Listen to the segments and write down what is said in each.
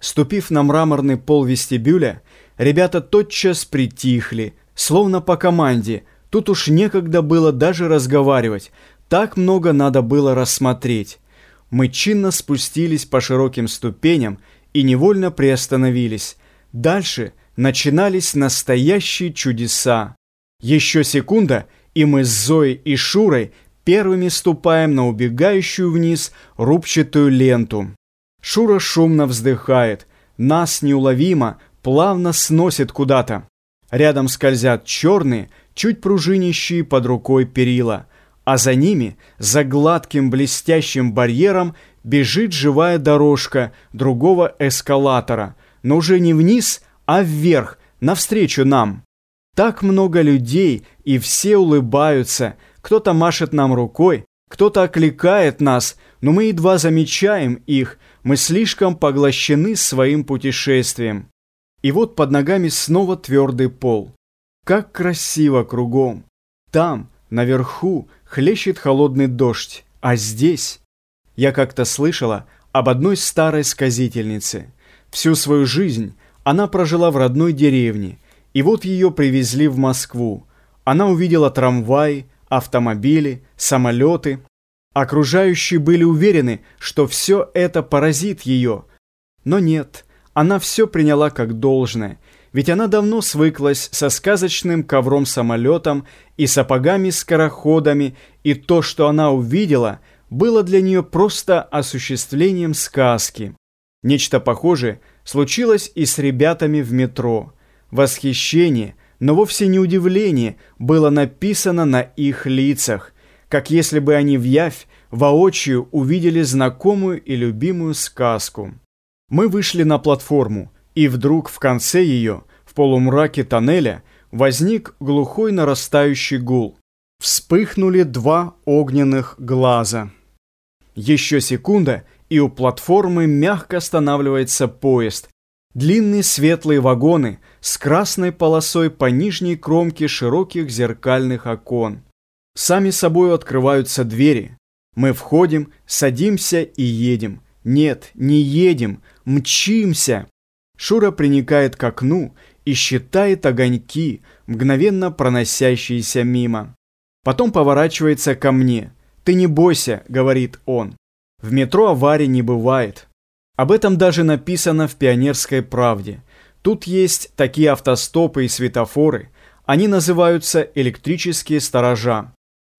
Ступив на мраморный пол вестибюля, ребята тотчас притихли, словно по команде. Тут уж некогда было даже разговаривать, так много надо было рассмотреть. Мы чинно спустились по широким ступеням и невольно приостановились. Дальше начинались настоящие чудеса. Еще секунда, и мы с Зоей и Шурой первыми ступаем на убегающую вниз рубчатую ленту. Шура шумно вздыхает. Нас неуловимо, плавно сносит куда-то. Рядом скользят черные, чуть пружинищие под рукой перила, а за ними, за гладким блестящим барьером, бежит живая дорожка другого эскалатора, но уже не вниз, а вверх, навстречу нам. Так много людей, и все улыбаются, кто-то машет нам рукой, кто-то окликает нас, но мы едва замечаем их, мы слишком поглощены своим путешествием. И вот под ногами снова твердый пол. Как красиво кругом. Там, наверху, хлещет холодный дождь, а здесь... Я как-то слышала об одной старой сказительнице. Всю свою жизнь она прожила в родной деревне, и вот ее привезли в Москву. Она увидела трамваи, автомобили, самолеты. Окружающие были уверены, что все это поразит ее. Но нет, она все приняла как должное, ведь она давно свыклась со сказочным ковром-самолетом и сапогами-скороходами, и то, что она увидела, было для нее просто осуществлением сказки. Нечто похожее случилось и с ребятами в метро. Восхищение – но вовсе не удивление было написано на их лицах, как если бы они в явь воочию увидели знакомую и любимую сказку. Мы вышли на платформу, и вдруг в конце ее, в полумраке тоннеля, возник глухой нарастающий гул. Вспыхнули два огненных глаза. Еще секунда, и у платформы мягко останавливается поезд, Длинные светлые вагоны с красной полосой по нижней кромке широких зеркальных окон. Сами собой открываются двери. Мы входим, садимся и едем. Нет, не едем, мчимся. Шура приникает к окну и считает огоньки, мгновенно проносящиеся мимо. Потом поворачивается ко мне. «Ты не бойся», — говорит он. «В метро аварий не бывает. Об этом даже написано в «Пионерской правде». Тут есть такие автостопы и светофоры, они называются электрические сторожа.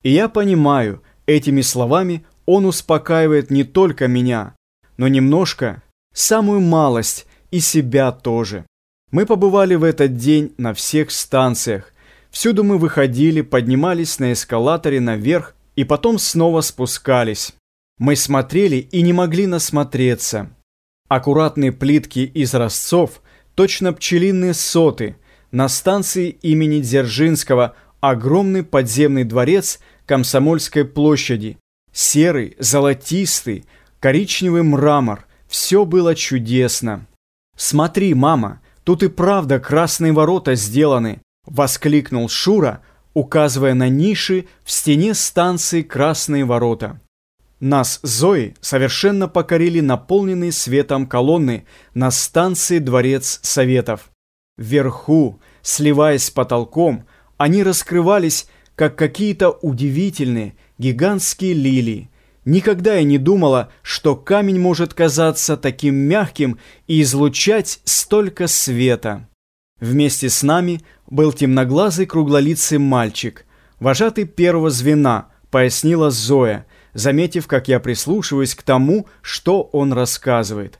И я понимаю, этими словами он успокаивает не только меня, но немножко, самую малость и себя тоже. Мы побывали в этот день на всех станциях. Всюду мы выходили, поднимались на эскалаторе наверх и потом снова спускались. Мы смотрели и не могли насмотреться. Аккуратные плитки из разцов, точно пчелиные соты. На станции имени Дзержинского огромный подземный дворец Комсомольской площади. Серый, золотистый, коричневый мрамор. Все было чудесно. «Смотри, мама, тут и правда красные ворота сделаны!» – воскликнул Шура, указывая на ниши в стене станции «Красные ворота». Нас Зои совершенно покорили наполненные светом колонны на станции Дворец Советов. Вверху, сливаясь с потолком, они раскрывались, как какие-то удивительные, гигантские лилии. Никогда я не думала, что камень может казаться таким мягким и излучать столько света. Вместе с нами был темноглазый круглолицый мальчик, вожатый первого звена, пояснила Зоя, заметив, как я прислушиваюсь к тому, что он рассказывает.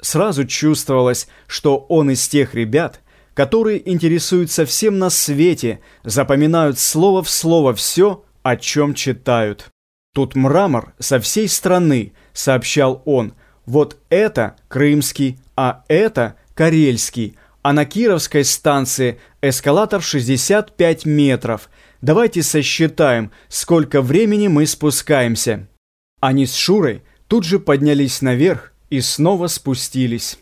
Сразу чувствовалось, что он из тех ребят, которые интересуются всем на свете, запоминают слово в слово все, о чем читают. «Тут мрамор со всей страны», — сообщал он. «Вот это крымский, а это карельский, а на Кировской станции эскалатор 65 метров. Давайте сосчитаем, сколько времени мы спускаемся». Они с Шурой тут же поднялись наверх и снова спустились.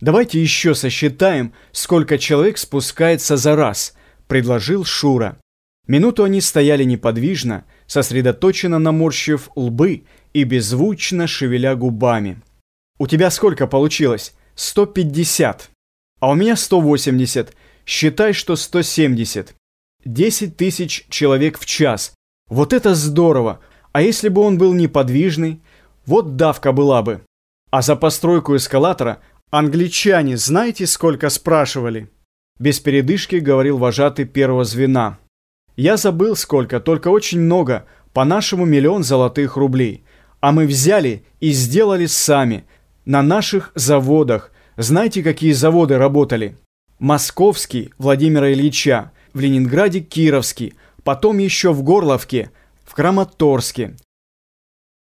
«Давайте еще сосчитаем, сколько человек спускается за раз», – предложил Шура. Минуту они стояли неподвижно, сосредоточенно наморщив лбы и беззвучно шевеля губами. «У тебя сколько получилось?» – 150. А у меня 180. Считай, что 170. 10 тысяч человек в час. Вот это здорово! А если бы он был неподвижный? Вот давка была бы. А за постройку эскалатора англичане знаете, сколько спрашивали? Без передышки говорил вожатый первого звена. Я забыл сколько, только очень много, по-нашему миллион золотых рублей. А мы взяли и сделали сами, на наших заводах. Знаете, какие заводы работали? Московский Владимира Ильича, в Ленинграде Кировский, потом еще в Горловке, в Краматорске,